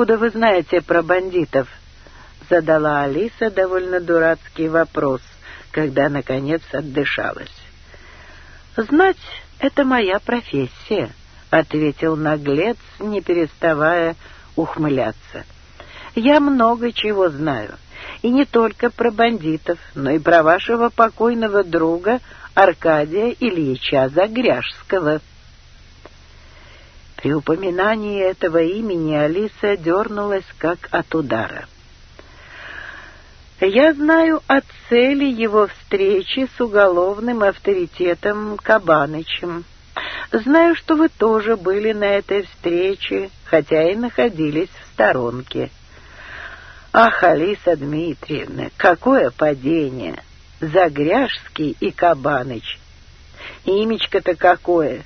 откуда вы знаете про бандитов?» Задала Алиса довольно дурацкий вопрос, когда, наконец, отдышалась. «Знать — это моя профессия», — ответил наглец, не переставая ухмыляться. «Я много чего знаю, и не только про бандитов, но и про вашего покойного друга Аркадия Ильича Загряжского». При упоминании этого имени Алиса дернулась как от удара. «Я знаю о цели его встречи с уголовным авторитетом Кабанычем. Знаю, что вы тоже были на этой встрече, хотя и находились в сторонке». «Ах, Алиса Дмитриевна, какое падение! Загряжский и Кабаныч! Имечко-то какое!»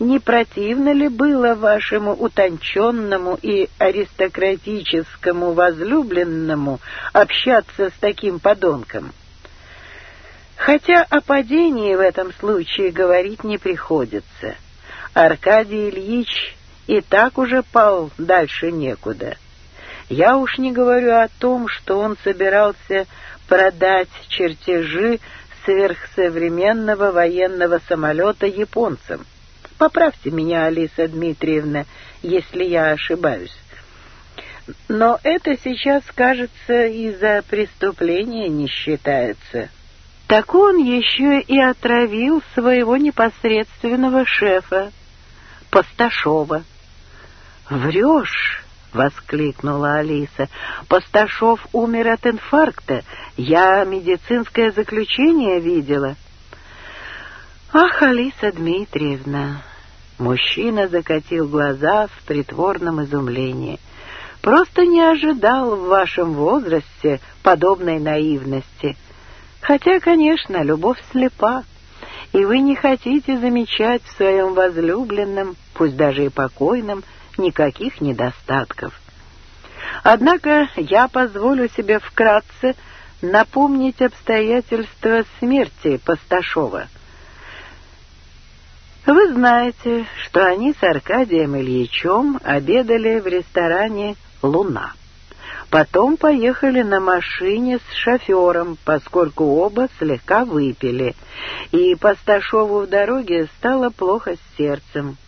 не противно ли было вашему утонченному и аристократическому возлюбленному общаться с таким подонком? Хотя о падении в этом случае говорить не приходится. Аркадий Ильич и так уже пал дальше некуда. Я уж не говорю о том, что он собирался продать чертежи сверхсовременного военного самолета японцам. Поправьте меня, Алиса Дмитриевна, если я ошибаюсь. Но это сейчас, кажется, из за преступления не считается. Так он еще и отравил своего непосредственного шефа, Посташова. «Врешь!» — воскликнула Алиса. «Посташов умер от инфаркта. Я медицинское заключение видела». «Ах, Алиса Дмитриевна!» Мужчина закатил глаза в притворном изумлении. «Просто не ожидал в вашем возрасте подобной наивности. Хотя, конечно, любовь слепа, и вы не хотите замечать в своем возлюбленном, пусть даже и покойном, никаких недостатков. Однако я позволю себе вкратце напомнить обстоятельства смерти Пасташова». Вы знаете, что они с Аркадием Ильичем обедали в ресторане «Луна». Потом поехали на машине с шофером, поскольку оба слегка выпили, и Пасташову в дороге стало плохо с сердцем.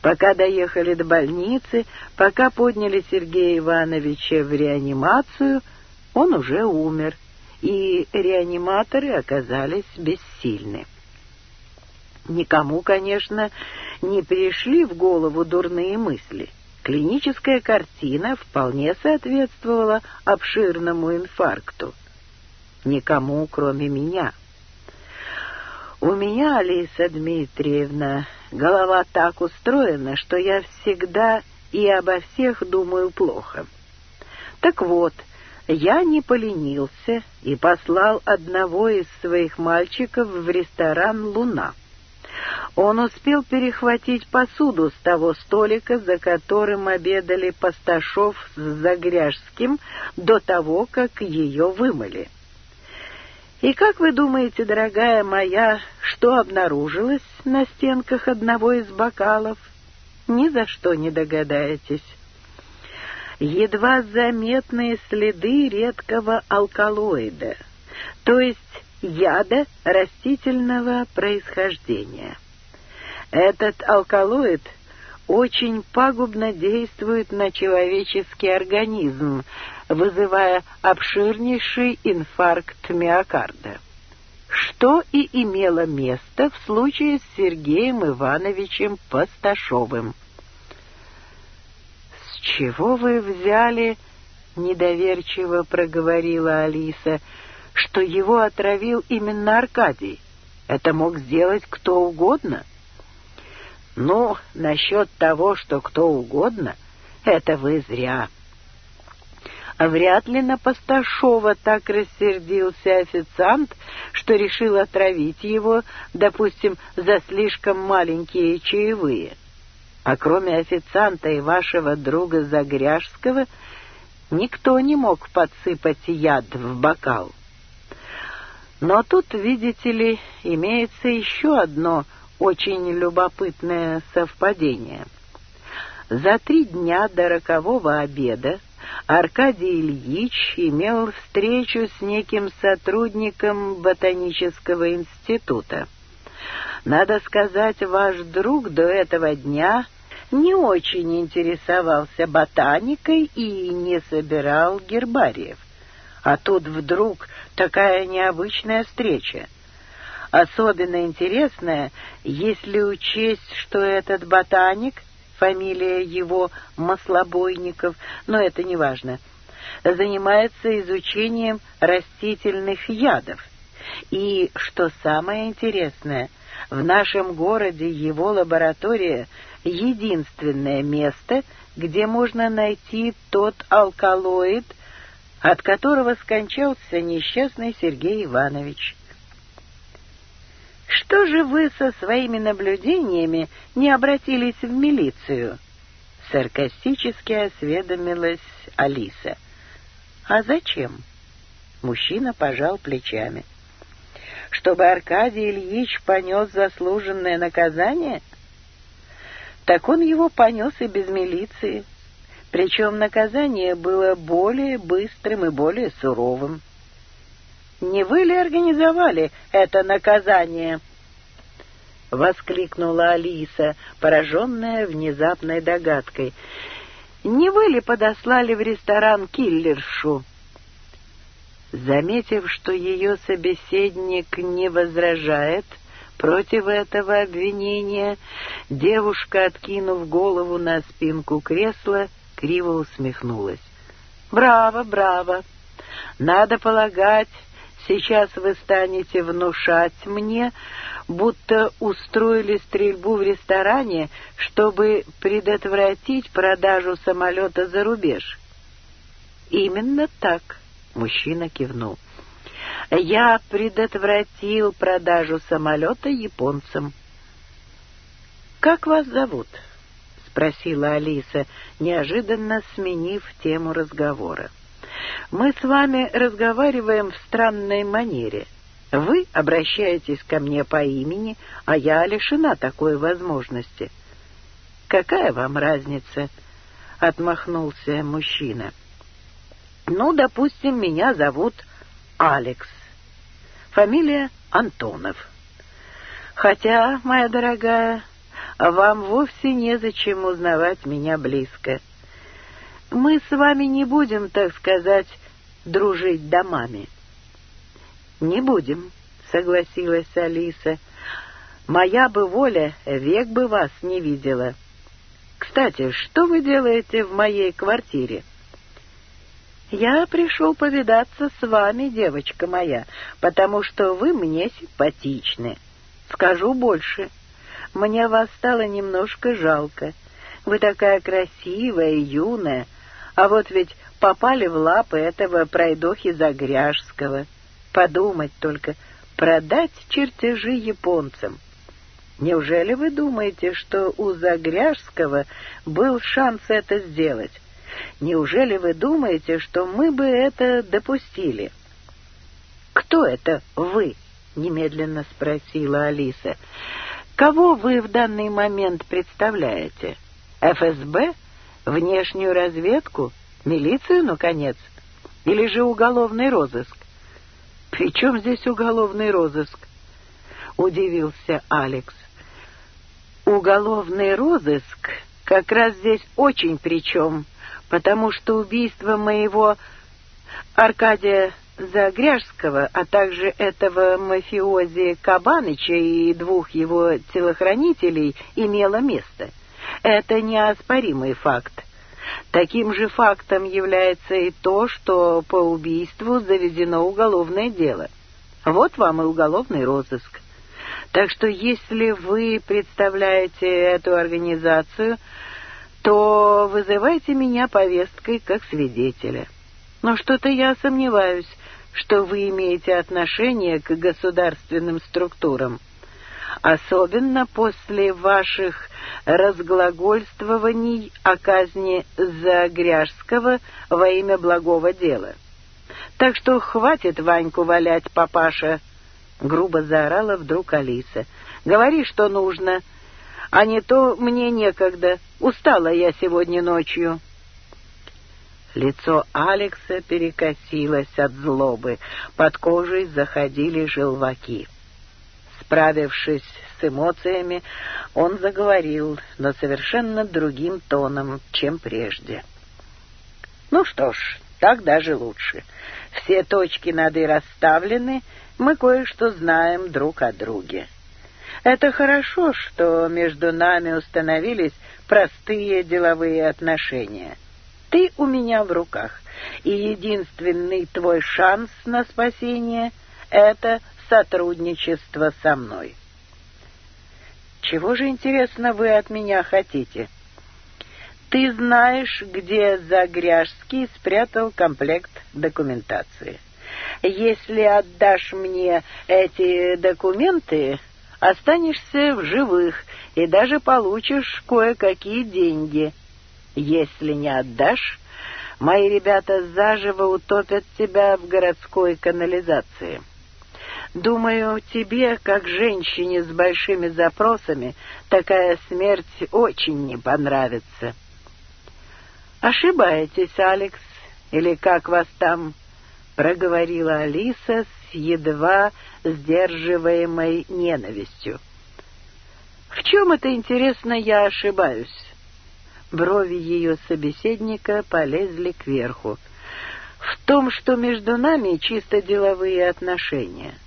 Пока доехали до больницы, пока подняли Сергея Ивановича в реанимацию, он уже умер, и реаниматоры оказались бессильны. Никому, конечно, не пришли в голову дурные мысли. Клиническая картина вполне соответствовала обширному инфаркту. Никому, кроме меня. У меня, Алиса Дмитриевна, голова так устроена, что я всегда и обо всех думаю плохо. Так вот, я не поленился и послал одного из своих мальчиков в ресторан «Луна». Он успел перехватить посуду с того столика, за которым обедали Пасташов с Загряжским до того, как ее вымыли. И как вы думаете, дорогая моя, что обнаружилось на стенках одного из бокалов? Ни за что не догадаетесь. Едва заметные следы редкого алкалоида, то есть яда растительного происхождения. Этот алкалоид очень пагубно действует на человеческий организм, вызывая обширнейший инфаркт миокарда. Что и имело место в случае с Сергеем Ивановичем Посташовым. «С чего вы взяли?» — недоверчиво проговорила Алиса, — что его отравил именно Аркадий. Это мог сделать кто угодно. — но насчет того, что кто угодно, это вы зря. Вряд ли на Пасташова так рассердился официант, что решил отравить его, допустим, за слишком маленькие чаевые. А кроме официанта и вашего друга Загряжского, никто не мог подсыпать яд в бокал. Но тут, видите ли, имеется еще одно очень любопытное совпадение. За три дня до рокового обеда Аркадий Ильич имел встречу с неким сотрудником ботанического института. Надо сказать, ваш друг до этого дня не очень интересовался ботаникой и не собирал гербариев. А тут вдруг такая необычная встреча особенно а интересное, если учесть, что этот ботаник, фамилия его Маслобойников, но это не важно, занимается изучением растительных ядов. И, что самое интересное, в нашем городе его лаборатория — единственное место, где можно найти тот алкалоид, от которого скончался несчастный Сергей Иванович. Что же вы со своими наблюдениями не обратились в милицию?» Саркастически осведомилась Алиса. «А зачем?» Мужчина пожал плечами. «Чтобы Аркадий Ильич понес заслуженное наказание?» «Так он его понес и без милиции. Причем наказание было более быстрым и более суровым. Не вы ли организовали это наказание?» Воскликнула Алиса, пораженная внезапной догадкой. «Не вы ли подослали в ресторан киллершу?» Заметив, что ее собеседник не возражает против этого обвинения, девушка, откинув голову на спинку кресла, криво усмехнулась. «Браво, браво! Надо полагать, Сейчас вы станете внушать мне, будто устроили стрельбу в ресторане, чтобы предотвратить продажу самолета за рубеж». «Именно так», — мужчина кивнул. «Я предотвратил продажу самолета японцам». «Как вас зовут?» — спросила Алиса, неожиданно сменив тему разговора. Мы с вами разговариваем в странной манере. Вы обращаетесь ко мне по имени, а я лишена такой возможности. Какая вам разница? Отмахнулся мужчина. Ну, допустим, меня зовут Алекс. Фамилия Антонов. Хотя, моя дорогая, вам вовсе незачем узнавать меня близко мы с вами не будем, так сказать, дружить домами». «Не будем», — согласилась Алиса. «Моя бы воля век бы вас не видела. Кстати, что вы делаете в моей квартире?» «Я пришел повидаться с вами, девочка моя, потому что вы мне симпатичны. Скажу больше. Мне вас стало немножко жалко. Вы такая красивая, юная». А вот ведь попали в лапы этого пройдохи Загряжского. Подумать только, продать чертежи японцам. Неужели вы думаете, что у Загряжского был шанс это сделать? Неужели вы думаете, что мы бы это допустили? «Кто это вы?» — немедленно спросила Алиса. «Кого вы в данный момент представляете? ФСБ?» Внешнюю разведку? Милицию, наконец? Или же уголовный розыск? «При чем здесь уголовный розыск?» — удивился Алекс. «Уголовный розыск как раз здесь очень причем, потому что убийство моего Аркадия Загряжского, а также этого мафиози Кабаныча и двух его телохранителей имело место. Это неоспоримый факт. Таким же фактом является и то, что по убийству заведено уголовное дело. Вот вам и уголовный розыск. Так что если вы представляете эту организацию, то вызывайте меня повесткой как свидетеля. Но что-то я сомневаюсь, что вы имеете отношение к государственным структурам особенно после ваших разглагольствований о казни Загряжского во имя благого дела. Так что хватит Ваньку валять, папаша!» — грубо заорала вдруг Алиса. «Говори, что нужно, а не то мне некогда. Устала я сегодня ночью». Лицо Алекса перекосилось от злобы, под кожей заходили желваки. Справившись с эмоциями, он заговорил, но совершенно другим тоном, чем прежде. «Ну что ж, так даже лучше. Все точки над «и» расставлены, мы кое-что знаем друг о друге. Это хорошо, что между нами установились простые деловые отношения. Ты у меня в руках, и единственный твой шанс на спасение — это сотрудничества со мной. Чего же, интересно, вы от меня хотите? Ты знаешь, где Загряжский спрятал комплект документации. Если отдашь мне эти документы, останешься в живых и даже получишь кое-какие деньги. Если не отдашь, мои ребята заживо утопят тебя в городской канализации». Думаю, тебе, как женщине с большими запросами, такая смерть очень не понравится. Ошибаетесь, Алекс, или как вас там, проговорила Алиса с едва сдерживаемой ненавистью. В чем это, интересно, я ошибаюсь? Брови ее собеседника полезли кверху. В том, что между нами чисто деловые отношения —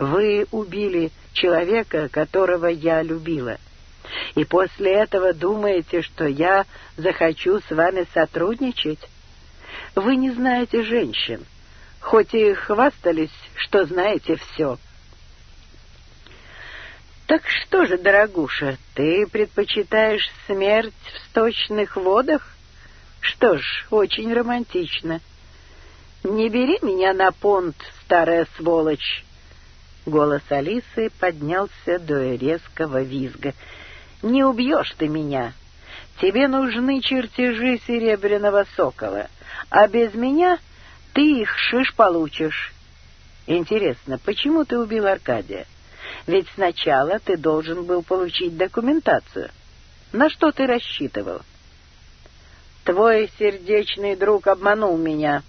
вы убили человека, которого я любила. И после этого думаете, что я захочу с вами сотрудничать? Вы не знаете женщин, хоть и хвастались, что знаете все. Так что же, дорогуша, ты предпочитаешь смерть в сточных водах? Что ж, очень романтично. Не бери меня на понт, старая сволочь. Голос Алисы поднялся до резкого визга. «Не убьешь ты меня! Тебе нужны чертежи серебряного сокола, а без меня ты их шиш получишь. Интересно, почему ты убил Аркадия? Ведь сначала ты должен был получить документацию. На что ты рассчитывал?» «Твой сердечный друг обманул меня»,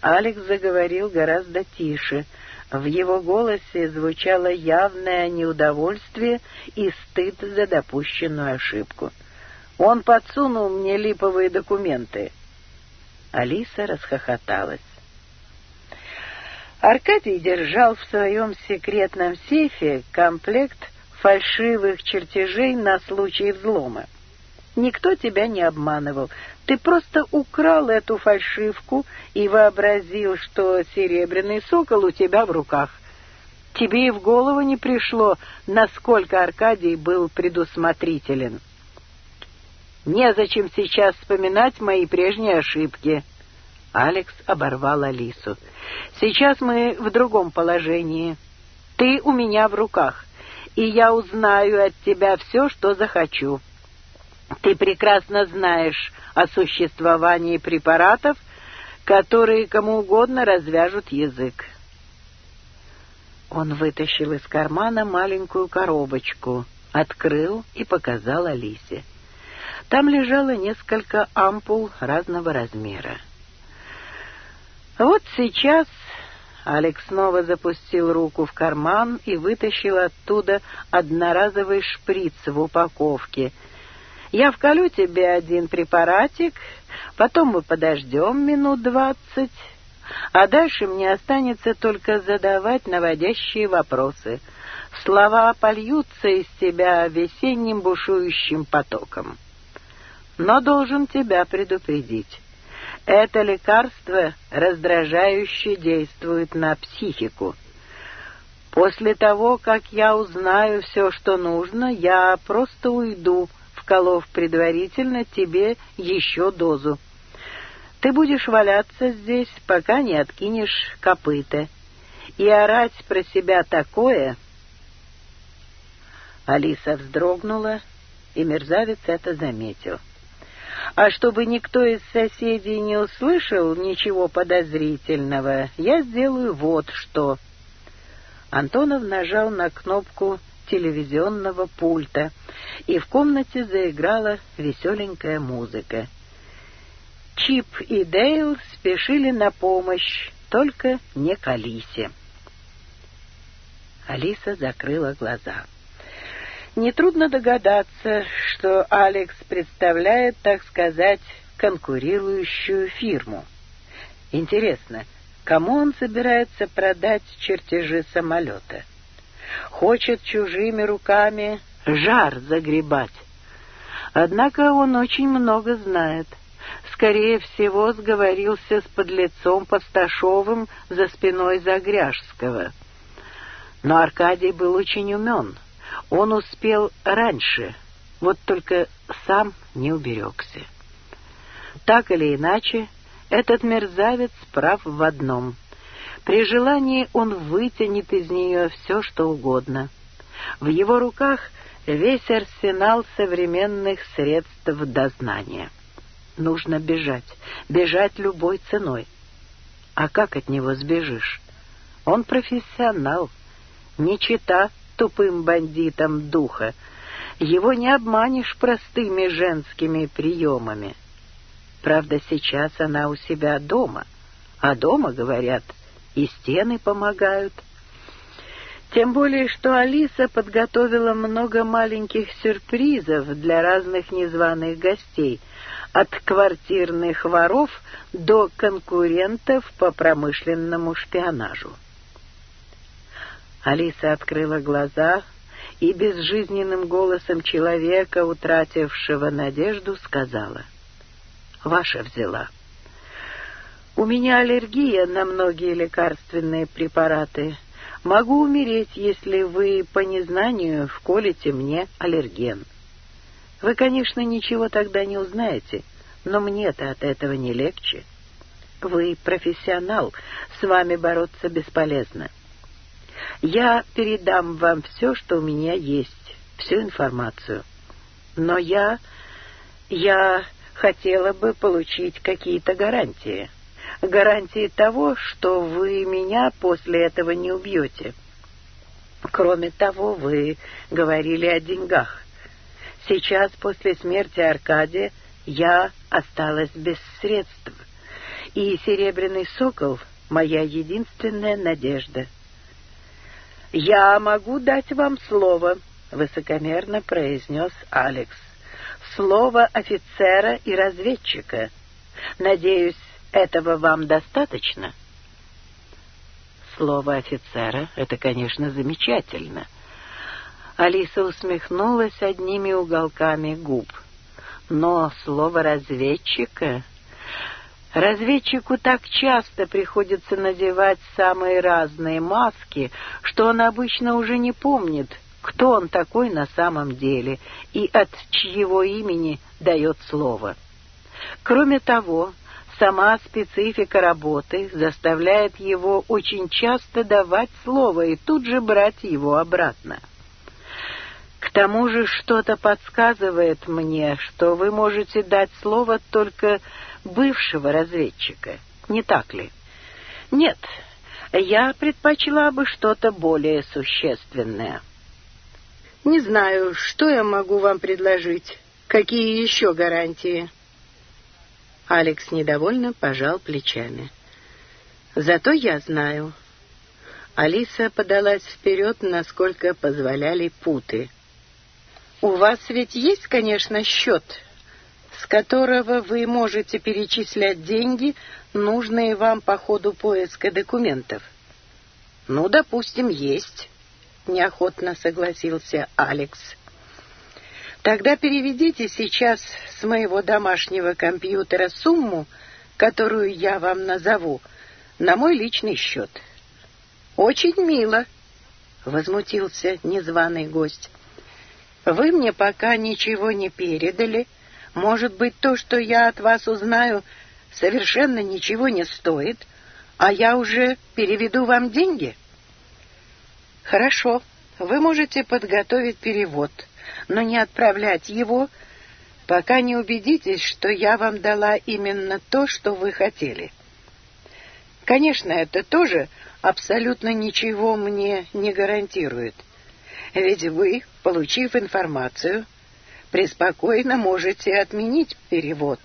Алекс заговорил гораздо тише, в его голосе звучало явное неудовольствие и стыд за допущенную ошибку. «Он подсунул мне липовые документы». Алиса расхохоталась. Аркадий держал в своем секретном сейфе комплект фальшивых чертежей на случай взлома. Никто тебя не обманывал. Ты просто украл эту фальшивку и вообразил, что серебряный сокол у тебя в руках. Тебе и в голову не пришло, насколько Аркадий был предусмотрителен. Незачем сейчас вспоминать мои прежние ошибки. Алекс оборвал Алису. Сейчас мы в другом положении. Ты у меня в руках, и я узнаю от тебя все, что захочу ты прекрасно знаешь о существовании препаратов, которые кому угодно развяжут язык. Он вытащил из кармана маленькую коробочку, открыл и показал Алисе. Там лежало несколько ампул разного размера. Вот сейчас Алекс снова запустил руку в карман и вытащил оттуда одноразовый шприц в упаковке — я вколю тебе один препаратик, потом мы подождем минут двадцать, а дальше мне останется только задавать наводящие вопросы. Слова польются из тебя весенним бушующим потоком. Но должен тебя предупредить. Это лекарство раздражающе действует на психику. После того, как я узнаю все, что нужно, я просто уйду, отколов предварительно тебе еще дозу. Ты будешь валяться здесь, пока не откинешь копыта. И орать про себя такое... Алиса вздрогнула, и мерзавец это заметил. А чтобы никто из соседей не услышал ничего подозрительного, я сделаю вот что. Антонов нажал на кнопку телевизионного пульта, и в комнате заиграла веселенькая музыка. Чип и Дейл спешили на помощь, только не к Алисе. Алиса закрыла глаза. Нетрудно догадаться, что Алекс представляет, так сказать, конкурирующую фирму. Интересно, кому он собирается продать чертежи самолета? хочет чужими руками жар загребать. Однако он очень много знает. Скорее всего, сговорился с подлецом Посташовым за спиной Загряжского. Но Аркадий был очень умен. Он успел раньше, вот только сам не уберегся. Так или иначе, этот мерзавец прав в одном — при желании он вытянет из нее все, что угодно. В его руках весь арсенал современных средств дознания. Нужно бежать, бежать любой ценой. А как от него сбежишь? Он профессионал, не чита тупым бандитам духа. Его не обманешь простыми женскими приемами. Правда, сейчас она у себя дома. А дома, говорят, — и стены помогают. Тем более, что Алиса подготовила много маленьких сюрпризов для разных незваных гостей, от квартирных воров до конкурентов по промышленному шпионажу. Алиса открыла глаза и безжизненным голосом человека, утратившего надежду, сказала «Ваша взяла». У меня аллергия на многие лекарственные препараты. Могу умереть, если вы по незнанию вколите мне аллерген. Вы, конечно, ничего тогда не узнаете, но мне-то от этого не легче. Вы профессионал, с вами бороться бесполезно. Я передам вам все, что у меня есть, всю информацию. Но я... я хотела бы получить какие-то гарантии» гарантии того, что вы меня после этого не убьете. Кроме того, вы говорили о деньгах. Сейчас, после смерти Аркадия, я осталась без средств. И серебряный сокол — моя единственная надежда. «Я могу дать вам слово», — высокомерно произнес Алекс. «Слово офицера и разведчика. Надеюсь, этого вам достаточно?» Слово офицера — это, конечно, замечательно. Алиса усмехнулась одними уголками губ. Но слово разведчика... Разведчику так часто приходится надевать самые разные маски, что он обычно уже не помнит, кто он такой на самом деле и от чьего имени дает слово. Кроме того, Сама специфика работы заставляет его очень часто давать слово и тут же брать его обратно. К тому же что-то подсказывает мне, что вы можете дать слово только бывшего разведчика, не так ли? Нет, я предпочла бы что-то более существенное. Не знаю, что я могу вам предложить, какие еще гарантии. Алекс недовольно пожал плечами. «Зато я знаю». Алиса подалась вперед, насколько позволяли путы. «У вас ведь есть, конечно, счет, с которого вы можете перечислять деньги, нужные вам по ходу поиска документов?» «Ну, допустим, есть», — неохотно согласился Алекс. Тогда переведите сейчас с моего домашнего компьютера сумму, которую я вам назову, на мой личный счет. Очень мило, возмутился незваный гость. Вы мне пока ничего не передали. Может быть, то, что я от вас узнаю, совершенно ничего не стоит, а я уже переведу вам деньги? Хорошо, вы можете подготовить перевод — но не отправлять его, пока не убедитесь, что я вам дала именно то, что вы хотели. Конечно, это тоже абсолютно ничего мне не гарантирует. Ведь вы, получив информацию, преспокойно можете отменить перевод.